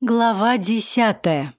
Глава десятая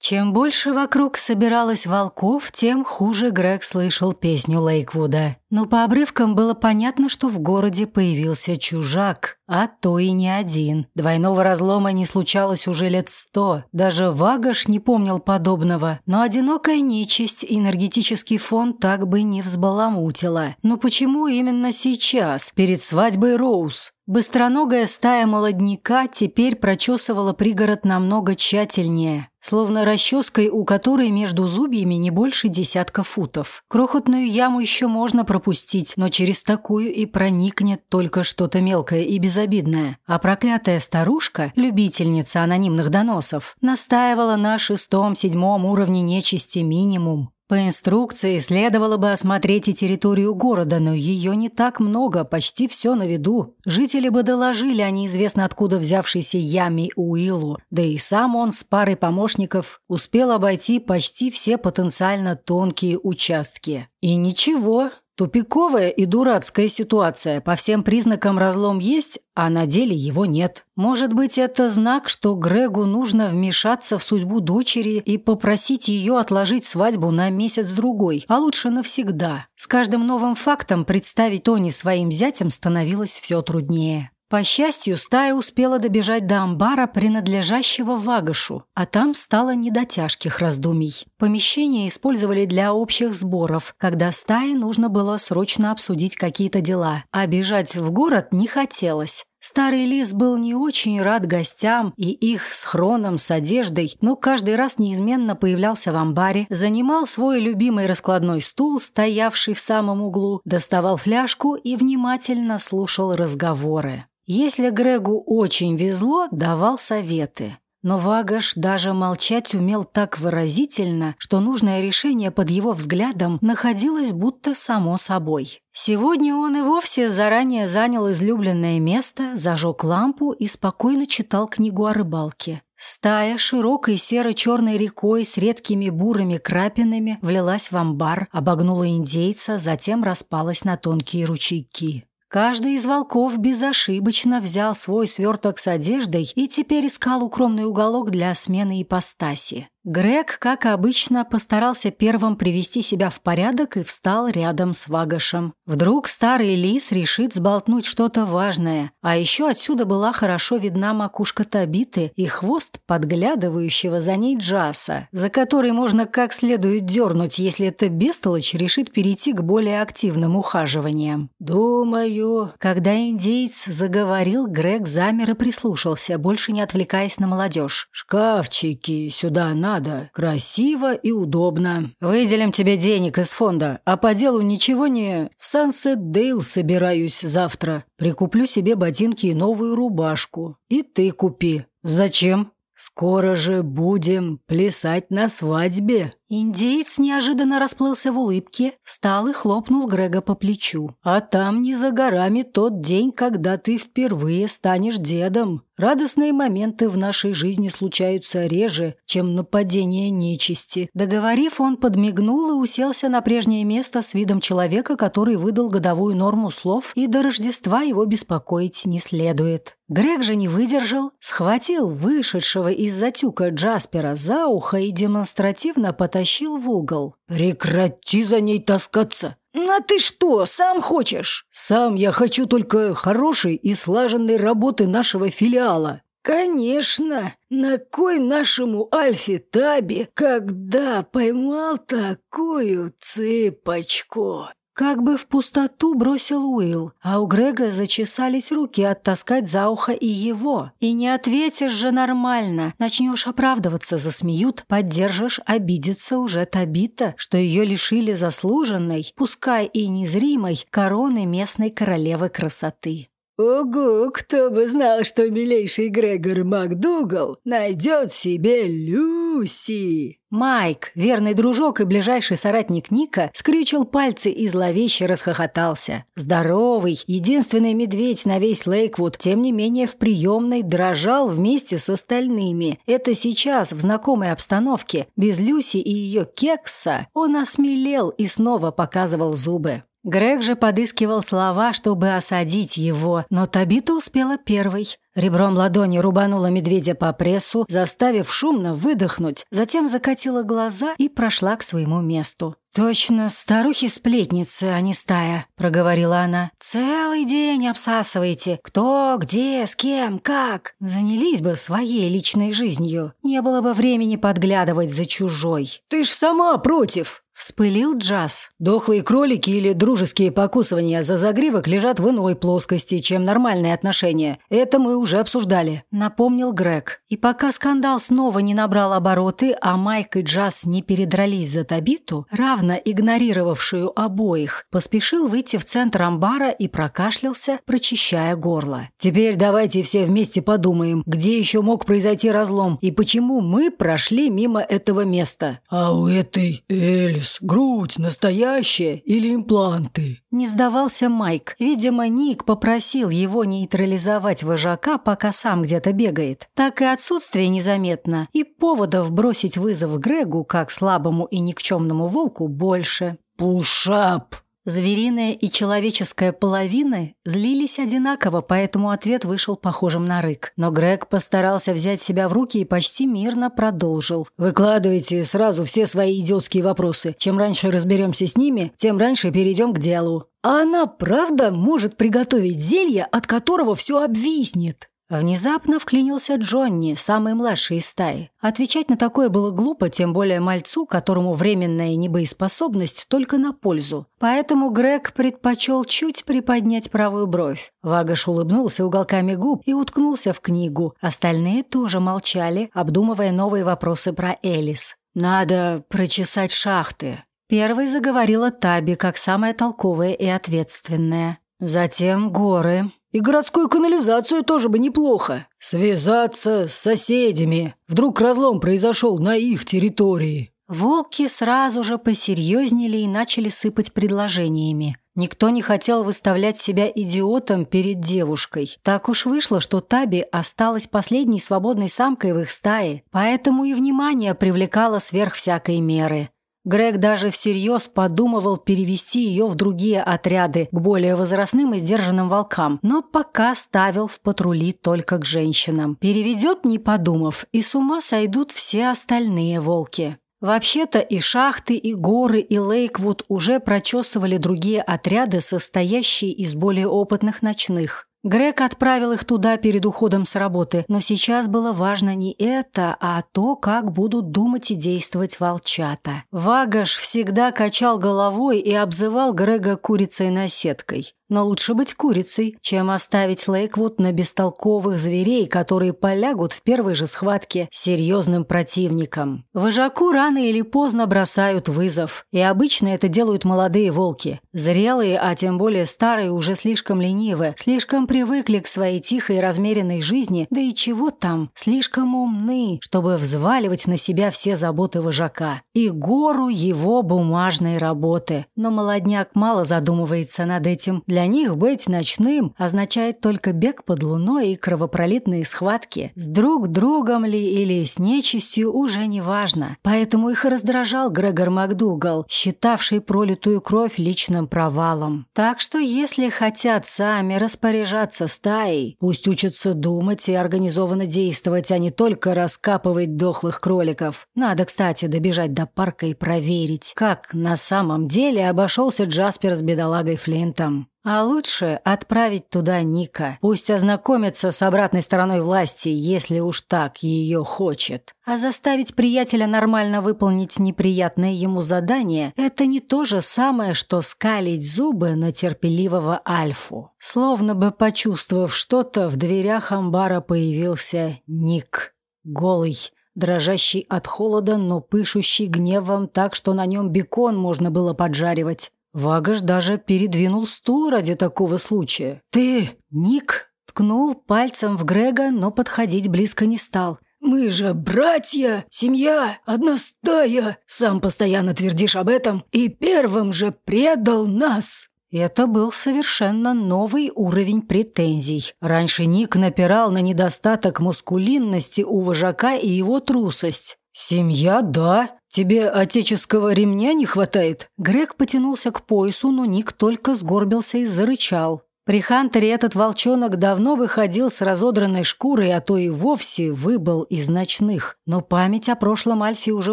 Чем больше вокруг собиралось волков, тем хуже Грег слышал песню Лейквуда. Но по обрывкам было понятно, что в городе появился чужак, а то и не один. Двойного разлома не случалось уже лет сто. Даже Вагаш не помнил подобного. Но одинокая нечисть энергетический фон так бы не взбаламутила. Но почему именно сейчас, перед свадьбой Роуз? Быстроногая стая молодняка теперь прочесывала пригород намного тщательнее, словно расческой, у которой между зубьями не больше десятка футов. Крохотную яму еще можно пропустить, но через такую и проникнет только что-то мелкое и безобидное. А проклятая старушка, любительница анонимных доносов, настаивала на шестом-седьмом уровне нечисти минимум. По инструкции следовало бы осмотреть и территорию города, но ее не так много, почти все на виду. Жители бы доложили о неизвестно откуда взявшейся яме Уиллу, да и сам он с парой помощников успел обойти почти все потенциально тонкие участки. И ничего, Тупиковая и дурацкая ситуация. По всем признакам разлом есть, а на деле его нет. Может быть, это знак, что Грегу нужно вмешаться в судьбу дочери и попросить ее отложить свадьбу на месяц-другой, а лучше навсегда. С каждым новым фактом представить Тони своим зятем становилось все труднее. По счастью, стая успела добежать до амбара, принадлежащего Вагашу, а там стало не до тяжких раздумий. Помещение использовали для общих сборов, когда стае нужно было срочно обсудить какие-то дела, а бежать в город не хотелось. Старый лис был не очень рад гостям и их с хроном, с одеждой, но каждый раз неизменно появлялся в амбаре, занимал свой любимый раскладной стул, стоявший в самом углу, доставал фляжку и внимательно слушал разговоры. Если Грегу очень везло, давал советы. Но Вагаш даже молчать умел так выразительно, что нужное решение под его взглядом находилось будто само собой. Сегодня он и вовсе заранее занял излюбленное место, зажег лампу и спокойно читал книгу о рыбалке. Стая широкой серо-черной рекой с редкими бурыми крапинами влилась в амбар, обогнула индейца, затем распалась на тонкие ручейки. Каждый из волков безошибочно взял свой сверток с одеждой и теперь искал укромный уголок для смены ипостаси. Грег, как обычно, постарался первым привести себя в порядок и встал рядом с Вагашем. Вдруг старый лис решит сболтнуть что-то важное, а еще отсюда была хорошо видна макушка Табиты и хвост подглядывающего за ней Джаса, за который можно как следует дернуть, если эта бестолочь решит перейти к более активным ухаживаниям. «Думаю...» Когда индейец заговорил, Грег замер и прислушался, больше не отвлекаясь на молодежь. «Шкафчики сюда на надо. Красиво и удобно. Выделим тебе денег из фонда, а по делу ничего не... В Сансет Дейл собираюсь завтра. Прикуплю себе ботинки и новую рубашку. И ты купи. Зачем? «Скоро же будем плясать на свадьбе!» Индеец неожиданно расплылся в улыбке, встал и хлопнул Грега по плечу. «А там не за горами тот день, когда ты впервые станешь дедом. Радостные моменты в нашей жизни случаются реже, чем нападение нечисти». Договорив, он подмигнул и уселся на прежнее место с видом человека, который выдал годовую норму слов, и до Рождества его беспокоить не следует. Грег же не выдержал, схватил вышедшего из затюка Джаспера за ухо и демонстративно потащил в угол. «Прекрати за ней таскаться!» «А ты что, сам хочешь?» «Сам я хочу только хорошей и слаженной работы нашего филиала». «Конечно! На кой нашему Альфе Таби, когда поймал такую цыпочку?» Как бы в пустоту бросил Уилл, а у Грега зачесались руки оттаскать за ухо и его. И не ответишь же нормально. Начнешь оправдываться, засмеют, поддержишь, обидится уже Табита, что ее лишили заслуженной, пускай и незримой, короны местной королевы красоты. «Ого, кто бы знал, что милейший Грегор МакДугал найдет себе Люси!» Майк, верный дружок и ближайший соратник Ника, скрючил пальцы и зловеще расхохотался. Здоровый, единственный медведь на весь Лейквуд, тем не менее в приемной дрожал вместе с остальными. Это сейчас, в знакомой обстановке, без Люси и ее кекса, он осмелел и снова показывал зубы. Грег же подыскивал слова, чтобы осадить его, но Табита успела первой. Ребром ладони рубанула медведя по прессу, заставив шумно выдохнуть, затем закатила глаза и прошла к своему месту. «Точно, старухи-сплетницы, а не стая», — проговорила она. «Целый день обсасываете. Кто, где, с кем, как. Занялись бы своей личной жизнью. Не было бы времени подглядывать за чужой». «Ты ж сама против!» Вспылил Джаз. Дохлые кролики или дружеские покусывания за загривок лежат в иной плоскости, чем нормальные отношения. Это мы уже обсуждали. Напомнил Грег. И пока скандал снова не набрал обороты, а Майк и Джаз не передрались за Табиту, равно игнорировавшую обоих, поспешил выйти в центр амбара и прокашлялся, прочищая горло. Теперь давайте все вместе подумаем, где еще мог произойти разлом и почему мы прошли мимо этого места. А у этой Элис Нос, грудь настоящая или импланты?» Не сдавался Майк. Видимо, Ник попросил его нейтрализовать вожака, пока сам где-то бегает. Так и отсутствие незаметно, и поводов бросить вызов Грегу, как слабому и никчемному волку, больше. «Пушап!» Звериная и человеческая половины злились одинаково, поэтому ответ вышел похожим на рык. Но Грег постарался взять себя в руки и почти мирно продолжил. «Выкладывайте сразу все свои идиотские вопросы. Чем раньше разберемся с ними, тем раньше перейдем к делу». «А она правда может приготовить зелье, от которого все обвиснет?» Внезапно вклинился Джонни, самый младший из стаи. Отвечать на такое было глупо, тем более мальцу, которому временная небоеспособность только на пользу. Поэтому Грег предпочел чуть приподнять правую бровь. Вагаш улыбнулся уголками губ и уткнулся в книгу. Остальные тоже молчали, обдумывая новые вопросы про Элис. «Надо прочесать шахты», Первой заговорила Таби, как самая толковая и ответственная. Затем горы. И городскую канализацию тоже бы неплохо. Связаться с соседями. Вдруг разлом произошел на их территории. Волки сразу же посерьезнели и начали сыпать предложениями. Никто не хотел выставлять себя идиотом перед девушкой. Так уж вышло, что Таби осталась последней свободной самкой в их стае, поэтому и внимание привлекало сверх всякой меры. Грег даже всерьез подумывал перевести ее в другие отряды, к более возрастным и сдержанным волкам, но пока ставил в патрули только к женщинам. Переведет, не подумав, и с ума сойдут все остальные волки. Вообще-то и шахты, и горы, и Лейквуд уже прочесывали другие отряды, состоящие из более опытных ночных. Грег отправил их туда перед уходом с работы, но сейчас было важно не это, а то, как будут думать и действовать волчата. Вагаш всегда качал головой и обзывал Грега курицей-наседкой. Но лучше быть курицей, чем оставить Лейквуд на бестолковых зверей, которые полягут в первой же схватке серьезным противником. Вожаку рано или поздно бросают вызов, и обычно это делают молодые волки. Зрелые, а тем более старые, уже слишком ленивы, слишком привыкли к своей тихой и размеренной жизни, да и чего там, слишком умны, чтобы взваливать на себя все заботы вожака. И гору его бумажной работы. Но молодняк мало задумывается над этим. Для для них быть ночным означает только бег под луной и кровопролитные схватки. С друг другом ли или с нечистью уже не важно. Поэтому их раздражал Грегор МакДугал, считавший пролитую кровь личным провалом. Так что если хотят сами распоряжаться стаей, пусть учатся думать и организованно действовать, а не только раскапывать дохлых кроликов. Надо, кстати, добежать до парка и проверить, как на самом деле обошелся Джаспер с бедолагой Флинтом. А лучше отправить туда Ника. Пусть ознакомится с обратной стороной власти, если уж так ее хочет. А заставить приятеля нормально выполнить неприятное ему задание – это не то же самое, что скалить зубы на терпеливого Альфу. Словно бы почувствовав что-то, в дверях амбара появился Ник. Голый, дрожащий от холода, но пышущий гневом так, что на нем бекон можно было поджаривать. Вагаш даже передвинул стул ради такого случая. «Ты, Ник!» Ткнул пальцем в Грега, но подходить близко не стал. «Мы же братья, семья, одна стая. Сам постоянно твердишь об этом и первым же предал нас!» Это был совершенно новый уровень претензий. Раньше Ник напирал на недостаток мускулинности у вожака и его трусость. «Семья, да», тебе отеческого ремня не хватает?» Грег потянулся к поясу, но Ник только сгорбился и зарычал. При Хантере этот волчонок давно выходил с разодранной шкурой, а то и вовсе выбыл из ночных. Но память о прошлом Альфе уже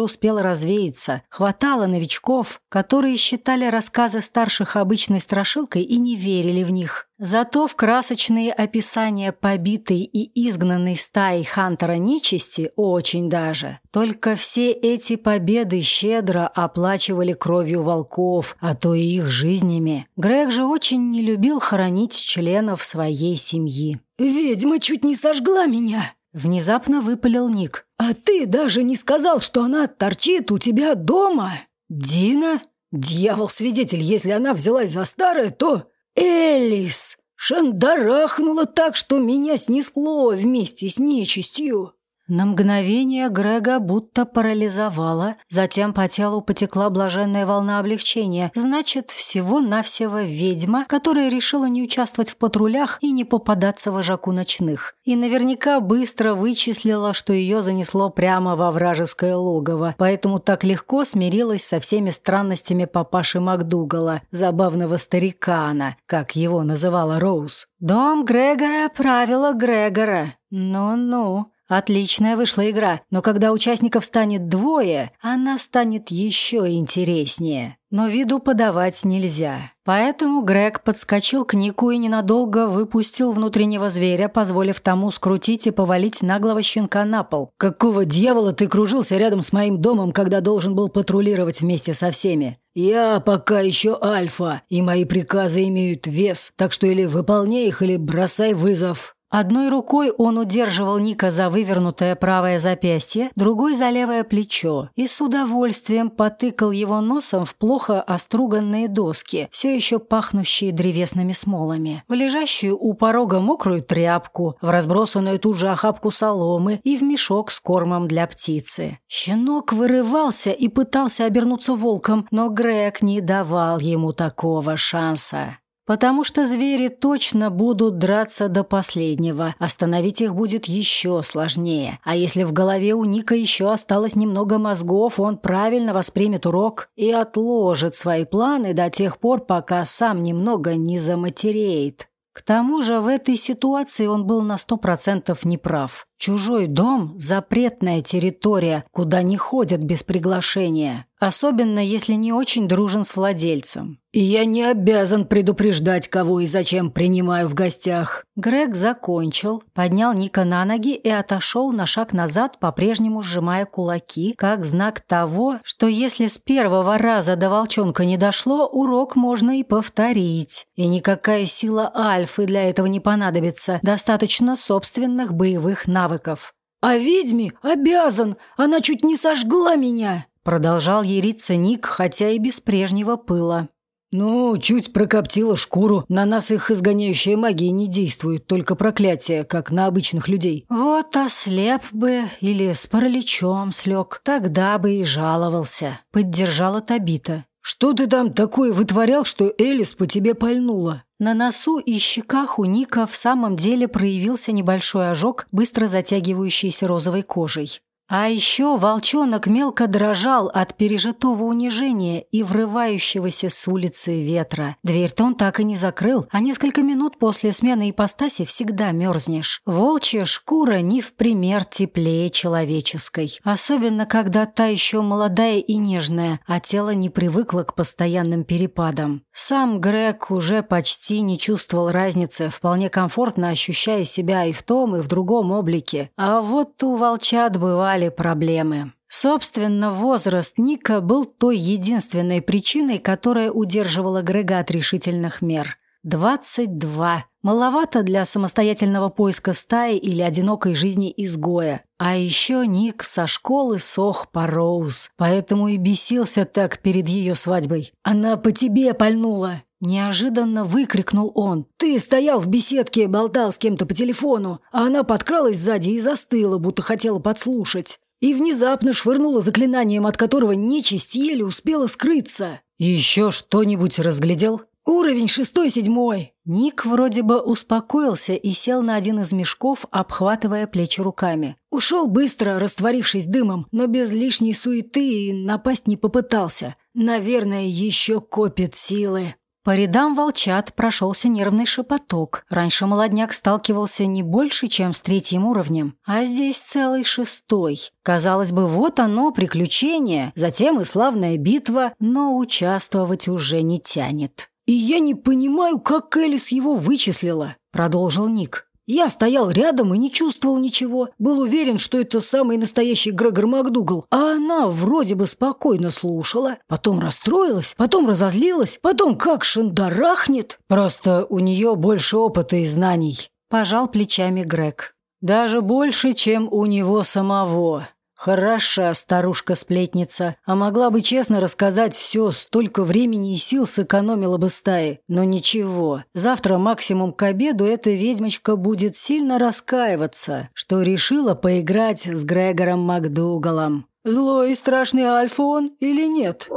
успела развеяться. Хватало новичков, которые считали рассказы старших обычной страшилкой и не верили в них. Зато в красочные описания побитой и изгнанной стаи Хантера нечисти очень даже. Только все эти победы щедро оплачивали кровью волков, а то и их жизнями. Грег же очень не любил хоронить членов своей семьи. «Ведьма чуть не сожгла меня!» Внезапно выпалил Ник. «А ты даже не сказал, что она торчит у тебя дома!» «Дина? Дьявол-свидетель, если она взялась за старое, то...» «Элис! Шандарахнула так, что меня снесло вместе с нечистью!» На мгновение Грега будто парализовала, затем по телу потекла блаженная волна облегчения. Значит, всего-навсего ведьма, которая решила не участвовать в патрулях и не попадаться вожаку ночных. И наверняка быстро вычислила, что ее занесло прямо во вражеское логово, поэтому так легко смирилась со всеми странностями папаши Макдугала, забавного старикана, как его называла Роуз. «Дом Грегора, правила Грегора. Ну-ну». Отличная вышла игра, но когда участников станет двое, она станет еще интереснее. Но виду подавать нельзя. Поэтому Грег подскочил к Нику и ненадолго выпустил внутреннего зверя, позволив тому скрутить и повалить наглого щенка на пол. «Какого дьявола ты кружился рядом с моим домом, когда должен был патрулировать вместе со всеми? Я пока еще альфа, и мои приказы имеют вес, так что или выполняй их, или бросай вызов». Одной рукой он удерживал Ника за вывернутое правое запястье, другой за левое плечо и с удовольствием потыкал его носом в плохо оструганные доски, все еще пахнущие древесными смолами, в лежащую у порога мокрую тряпку, в разбросанную тут же охапку соломы и в мешок с кормом для птицы. Щенок вырывался и пытался обернуться волком, но Грег не давал ему такого шанса. Потому что звери точно будут драться до последнего. Остановить их будет еще сложнее. А если в голове у Ника еще осталось немного мозгов, он правильно воспримет урок и отложит свои планы до тех пор, пока сам немного не заматереет. К тому же в этой ситуации он был на сто процентов неправ. Чужой дом – запретная территория, куда не ходят без приглашения. Особенно, если не очень дружен с владельцем. И я не обязан предупреждать, кого и зачем принимаю в гостях. Грег закончил, поднял Ника на ноги и отошел на шаг назад, по-прежнему сжимая кулаки, как знак того, что если с первого раза до волчонка не дошло, урок можно и повторить. И никакая сила альфы для этого не понадобится, достаточно собственных боевых навыков навыков. «А ведьме обязан! Она чуть не сожгла меня!» Продолжал ериться Ник, хотя и без прежнего пыла. «Ну, чуть прокоптила шкуру. На нас их изгоняющая магия не действует, только проклятие, как на обычных людей». «Вот ослеп бы или с параличом слег, тогда бы и жаловался», — поддержала Табита. «Что ты там такое вытворял, что Элис по тебе пальнула?» На носу и щеках у Ника в самом деле проявился небольшой ожог, быстро затягивающийся розовой кожей. А еще волчонок мелко дрожал от пережитого унижения и врывающегося с улицы ветра. Дверь-то он так и не закрыл, а несколько минут после смены ипостаси всегда мерзнешь. Волчья шкура не в пример теплее человеческой. Особенно, когда та еще молодая и нежная, а тело не привыкло к постоянным перепадам. Сам Грег уже почти не чувствовал разницы, вполне комфортно ощущая себя и в том, и в другом облике. А вот у волчат бывали бывали проблемы. Собственно, возраст Ника был той единственной причиной, которая удерживала Грега от решительных мер. 22. Маловато для самостоятельного поиска стаи или одинокой жизни изгоя. А еще Ник со школы сох по Роуз, поэтому и бесился так перед ее свадьбой. «Она по тебе пальнула!» Неожиданно выкрикнул он. «Ты стоял в беседке, болтал с кем-то по телефону, а она подкралась сзади и застыла, будто хотела подслушать. И внезапно швырнула заклинанием, от которого нечисть еле успела скрыться». «Еще что-нибудь разглядел?» Уровень шестой-седьмой. Ник вроде бы успокоился и сел на один из мешков, обхватывая плечи руками. Ушел быстро, растворившись дымом, но без лишней суеты и напасть не попытался. Наверное, еще копит силы. По рядам волчат прошелся нервный шепоток. Раньше молодняк сталкивался не больше, чем с третьим уровнем, а здесь целый шестой. Казалось бы, вот оно, приключение, затем и славная битва, но участвовать уже не тянет. «И я не понимаю, как Элис его вычислила», — продолжил Ник. Я стоял рядом и не чувствовал ничего. Был уверен, что это самый настоящий Грегор МакДугал. А она вроде бы спокойно слушала. Потом расстроилась, потом разозлилась, потом как шандарахнет. Просто у нее больше опыта и знаний. Пожал плечами Грег. Даже больше, чем у него самого. Хороша старушка-сплетница, а могла бы честно рассказать все, столько времени и сил сэкономила бы стаи. Но ничего, завтра максимум к обеду эта ведьмочка будет сильно раскаиваться, что решила поиграть с Грегором МакДугалом. Злой и страшный Альфа он или нет?